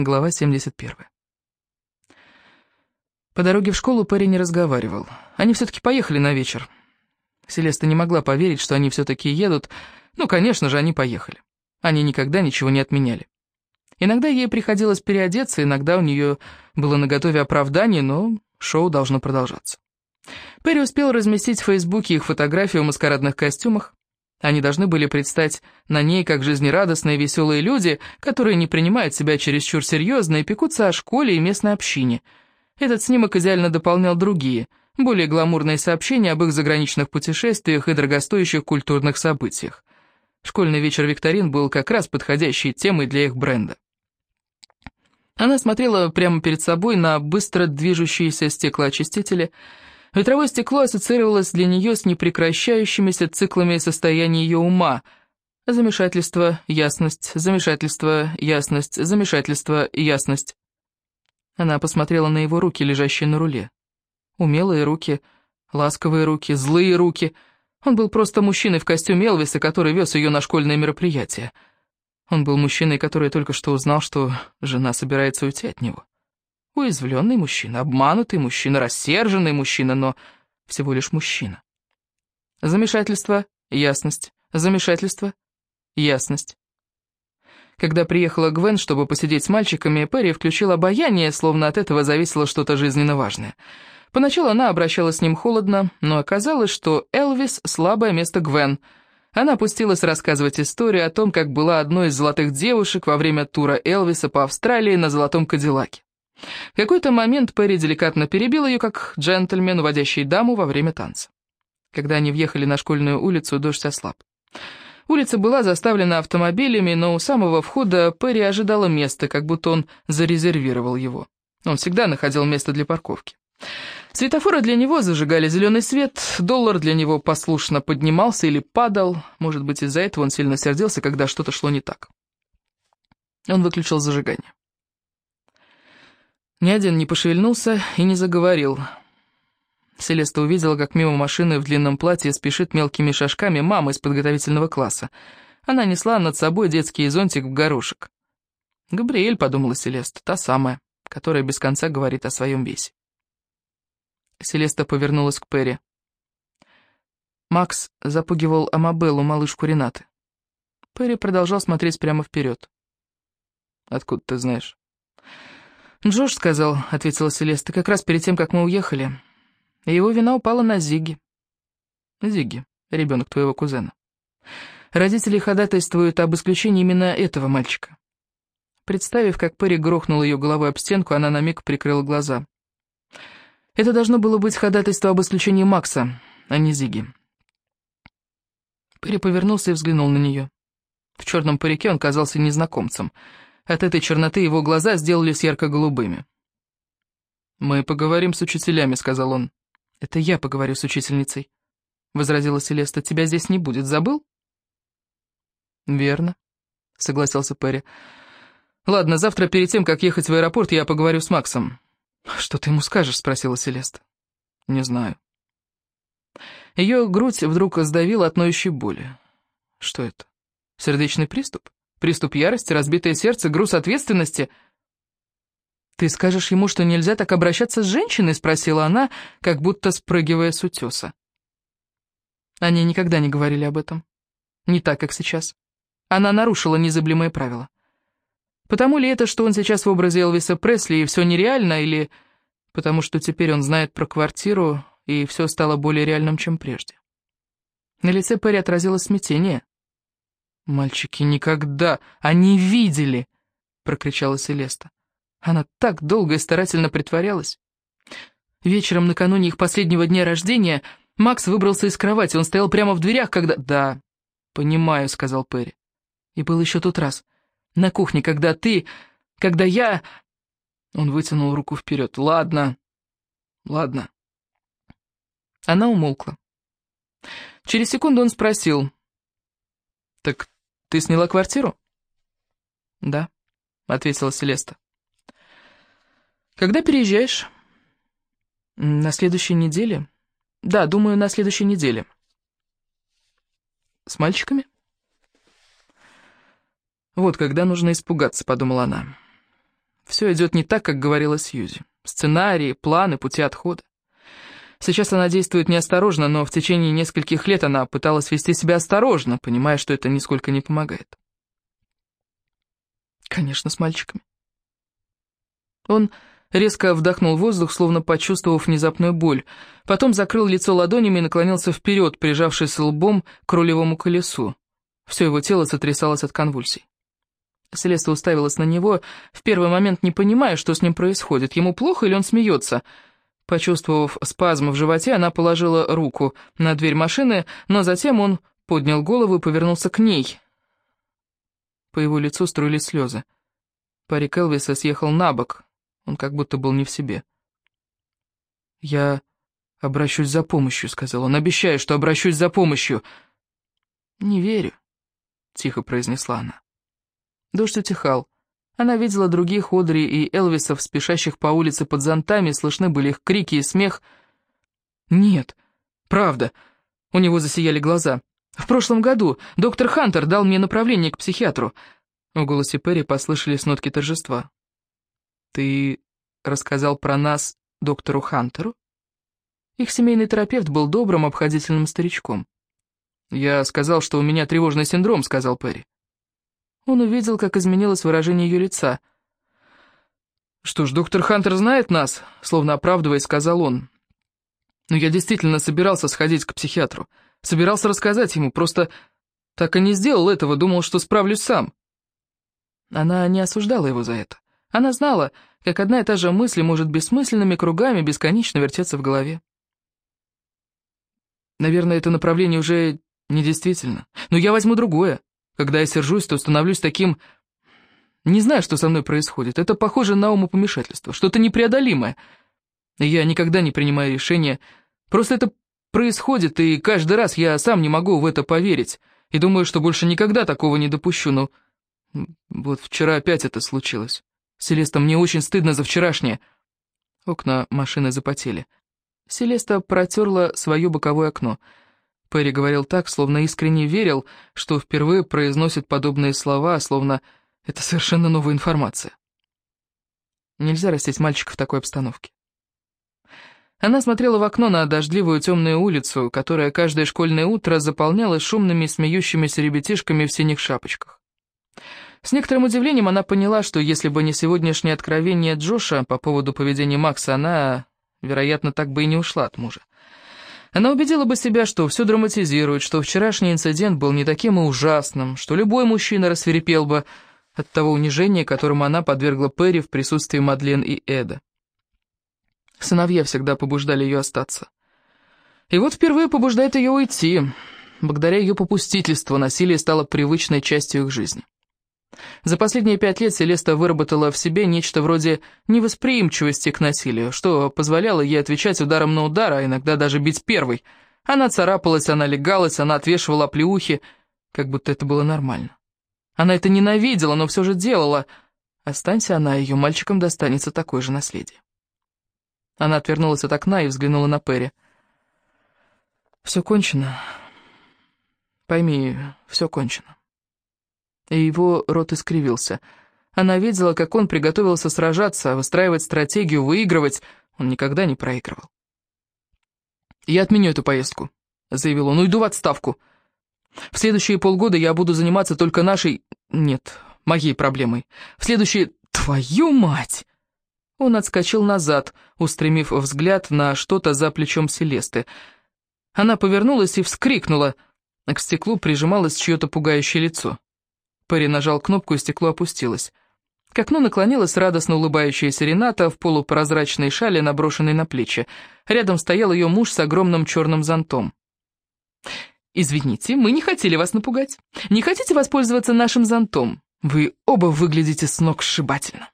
Глава 71. По дороге в школу Перри не разговаривал. Они все-таки поехали на вечер. Селеста не могла поверить, что они все-таки едут. Ну, конечно же, они поехали. Они никогда ничего не отменяли. Иногда ей приходилось переодеться, иногда у нее было наготове оправдание, но шоу должно продолжаться. Перри успел разместить в Фейсбуке их фотографии в маскарадных костюмах. Они должны были предстать на ней как жизнерадостные веселые люди, которые не принимают себя чересчур серьезно и пекутся о школе и местной общине. Этот снимок идеально дополнял другие, более гламурные сообщения об их заграничных путешествиях и дорогостоящих культурных событиях. Школьный вечер викторин был как раз подходящей темой для их бренда. Она смотрела прямо перед собой на быстро движущиеся стеклоочистители – Ветровое стекло ассоциировалось для нее с непрекращающимися циклами состояния ее ума. Замешательство, ясность, замешательство, ясность, замешательство, ясность. Она посмотрела на его руки, лежащие на руле. Умелые руки, ласковые руки, злые руки. Он был просто мужчиной в костюме Элвиса, который вез ее на школьное мероприятие. Он был мужчиной, который только что узнал, что жена собирается уйти от него. Уязвленный мужчина, обманутый мужчина, рассерженный мужчина, но всего лишь мужчина. Замешательство, ясность, замешательство, ясность. Когда приехала Гвен, чтобы посидеть с мальчиками, Перри включила обаяние, словно от этого зависело что-то жизненно важное. Поначалу она обращалась с ним холодно, но оказалось, что Элвис — слабое место Гвен. Она опустилась рассказывать историю о том, как была одной из золотых девушек во время тура Элвиса по Австралии на золотом Кадиллаке. В какой-то момент Перри деликатно перебил ее, как джентльмен, уводящий даму во время танца. Когда они въехали на школьную улицу, дождь ослаб. Улица была заставлена автомобилями, но у самого входа Перри ожидала места, как будто он зарезервировал его. Он всегда находил место для парковки. Светофоры для него зажигали зеленый свет, доллар для него послушно поднимался или падал, может быть, из-за этого он сильно сердился, когда что-то шло не так. Он выключил зажигание. Ни один не пошевельнулся и не заговорил. Селеста увидела, как мимо машины в длинном платье спешит мелкими шажками мама из подготовительного класса. Она несла над собой детский зонтик в горошек. «Габриэль», — подумала Селеста, — та самая, которая без конца говорит о своем весе. Селеста повернулась к Перри. Макс запугивал Амабеллу, малышку Ренаты. Перри продолжал смотреть прямо вперед. «Откуда ты знаешь?» «Джош сказал», — ответила Селеста, — «как раз перед тем, как мы уехали. Его вина упала на Зиги». «Зиги, ребенок твоего кузена». Родители ходатайствуют об исключении именно этого мальчика. Представив, как Перри грохнул ее головой об стенку, она на миг прикрыла глаза. Это должно было быть ходатайство об исключении Макса, а не Зиги. Перри повернулся и взглянул на нее. В черном парике он казался незнакомцем — от этой черноты его глаза сделались ярко-голубыми. «Мы поговорим с учителями», — сказал он. «Это я поговорю с учительницей», — возразила Селеста. «Тебя здесь не будет, забыл?» «Верно», — согласился Перри. «Ладно, завтра перед тем, как ехать в аэропорт, я поговорю с Максом». «Что ты ему скажешь?» — спросила Селеста. «Не знаю». Ее грудь вдруг сдавила от ноющей боли. «Что это? Сердечный приступ?» Приступ ярости, разбитое сердце, груз ответственности. «Ты скажешь ему, что нельзя так обращаться с женщиной?» — спросила она, как будто спрыгивая с утеса. Они никогда не говорили об этом. Не так, как сейчас. Она нарушила незыблемые правила. Потому ли это, что он сейчас в образе Элвиса Пресли, и все нереально, или потому что теперь он знает про квартиру, и все стало более реальным, чем прежде? На лице Перри отразилось смятение. «Мальчики никогда, они видели!» — прокричала Селеста. Она так долго и старательно притворялась. Вечером накануне их последнего дня рождения Макс выбрался из кровати, он стоял прямо в дверях, когда... «Да, понимаю», — сказал Перри. «И был еще тот раз. На кухне, когда ты... когда я...» Он вытянул руку вперед. «Ладно, ладно». Она умолкла. Через секунду он спросил. «Так ты сняла квартиру?» «Да», — ответила Селеста. «Когда переезжаешь?» «На следующей неделе?» «Да, думаю, на следующей неделе». «С мальчиками?» «Вот когда нужно испугаться», — подумала она. Все идет не так, как говорила Сьюзи. Сценарии, планы, пути отхода. Сейчас она действует неосторожно, но в течение нескольких лет она пыталась вести себя осторожно, понимая, что это нисколько не помогает. Конечно, с мальчиками. Он резко вдохнул воздух, словно почувствовав внезапную боль. Потом закрыл лицо ладонями и наклонился вперед, прижавшись лбом к рулевому колесу. Все его тело сотрясалось от конвульсий. Селеста уставилась на него, в первый момент не понимая, что с ним происходит. Ему плохо или он смеется? Почувствовав спазм в животе, она положила руку на дверь машины, но затем он поднял голову и повернулся к ней. По его лицу струились слезы. Парик Элвиса съехал на бок, он как будто был не в себе. «Я обращусь за помощью», — сказал он. «Обещаю, что обращусь за помощью». «Не верю», — тихо произнесла она. Дождь утихал. Она видела других Одри и Элвисов, спешащих по улице под зонтами, слышны были их крики и смех. «Нет, правда», — у него засияли глаза. «В прошлом году доктор Хантер дал мне направление к психиатру». В голосе Перри послышались нотки торжества. «Ты рассказал про нас доктору Хантеру?» Их семейный терапевт был добрым, обходительным старичком. «Я сказал, что у меня тревожный синдром», — сказал Перри. Он увидел, как изменилось выражение ее лица. «Что ж, доктор Хантер знает нас?» — словно оправдываясь, сказал он. «Но я действительно собирался сходить к психиатру. Собирался рассказать ему, просто так и не сделал этого, думал, что справлюсь сам». Она не осуждала его за это. Она знала, как одна и та же мысль может бессмысленными кругами бесконечно вертеться в голове. Наверное, это направление уже недействительно. Но я возьму другое. Когда я сержусь, то становлюсь таким... Не знаю, что со мной происходит. Это похоже на умопомешательство, что-то непреодолимое. Я никогда не принимаю решения. Просто это происходит, и каждый раз я сам не могу в это поверить. И думаю, что больше никогда такого не допущу, но... Вот вчера опять это случилось. «Селеста, мне очень стыдно за вчерашнее». Окна машины запотели. Селеста протерла свое боковое окно. Перри говорил так, словно искренне верил, что впервые произносит подобные слова, словно это совершенно новая информация. Нельзя растить мальчика в такой обстановке. Она смотрела в окно на дождливую темную улицу, которая каждое школьное утро заполнялась шумными смеющимися ребятишками в синих шапочках. С некоторым удивлением она поняла, что если бы не сегодняшнее откровение Джоша по поводу поведения Макса, она, вероятно, так бы и не ушла от мужа. Она убедила бы себя, что все драматизирует, что вчерашний инцидент был не таким и ужасным, что любой мужчина рассверепел бы от того унижения, которому она подвергла Перри в присутствии Мадлен и Эда. Сыновья всегда побуждали ее остаться. И вот впервые побуждает ее уйти. Благодаря ее попустительству насилие стало привычной частью их жизни. За последние пять лет Селеста выработала в себе нечто вроде невосприимчивости к насилию, что позволяло ей отвечать ударом на удар, а иногда даже бить первой. Она царапалась, она легалась, она отвешивала плеухи, как будто это было нормально. Она это ненавидела, но все же делала. Останься она, ее мальчикам достанется такое же наследие. Она отвернулась от окна и взглянула на Перри. «Все кончено. Пойми, все кончено» и его рот искривился. Она видела, как он приготовился сражаться, выстраивать стратегию, выигрывать. Он никогда не проигрывал. «Я отменю эту поездку», — заявил он, — «уйду в отставку. В следующие полгода я буду заниматься только нашей... Нет, моей проблемой. В следующие... Твою мать!» Он отскочил назад, устремив взгляд на что-то за плечом Селесты. Она повернулась и вскрикнула. К стеклу прижималось чье-то пугающее лицо. Перри нажал кнопку, и стекло опустилось. К окну наклонилась радостно улыбающаяся Рената в полупрозрачной шале, наброшенной на плечи. Рядом стоял ее муж с огромным черным зонтом. «Извините, мы не хотели вас напугать. Не хотите воспользоваться нашим зонтом? Вы оба выглядите сногсшибательно».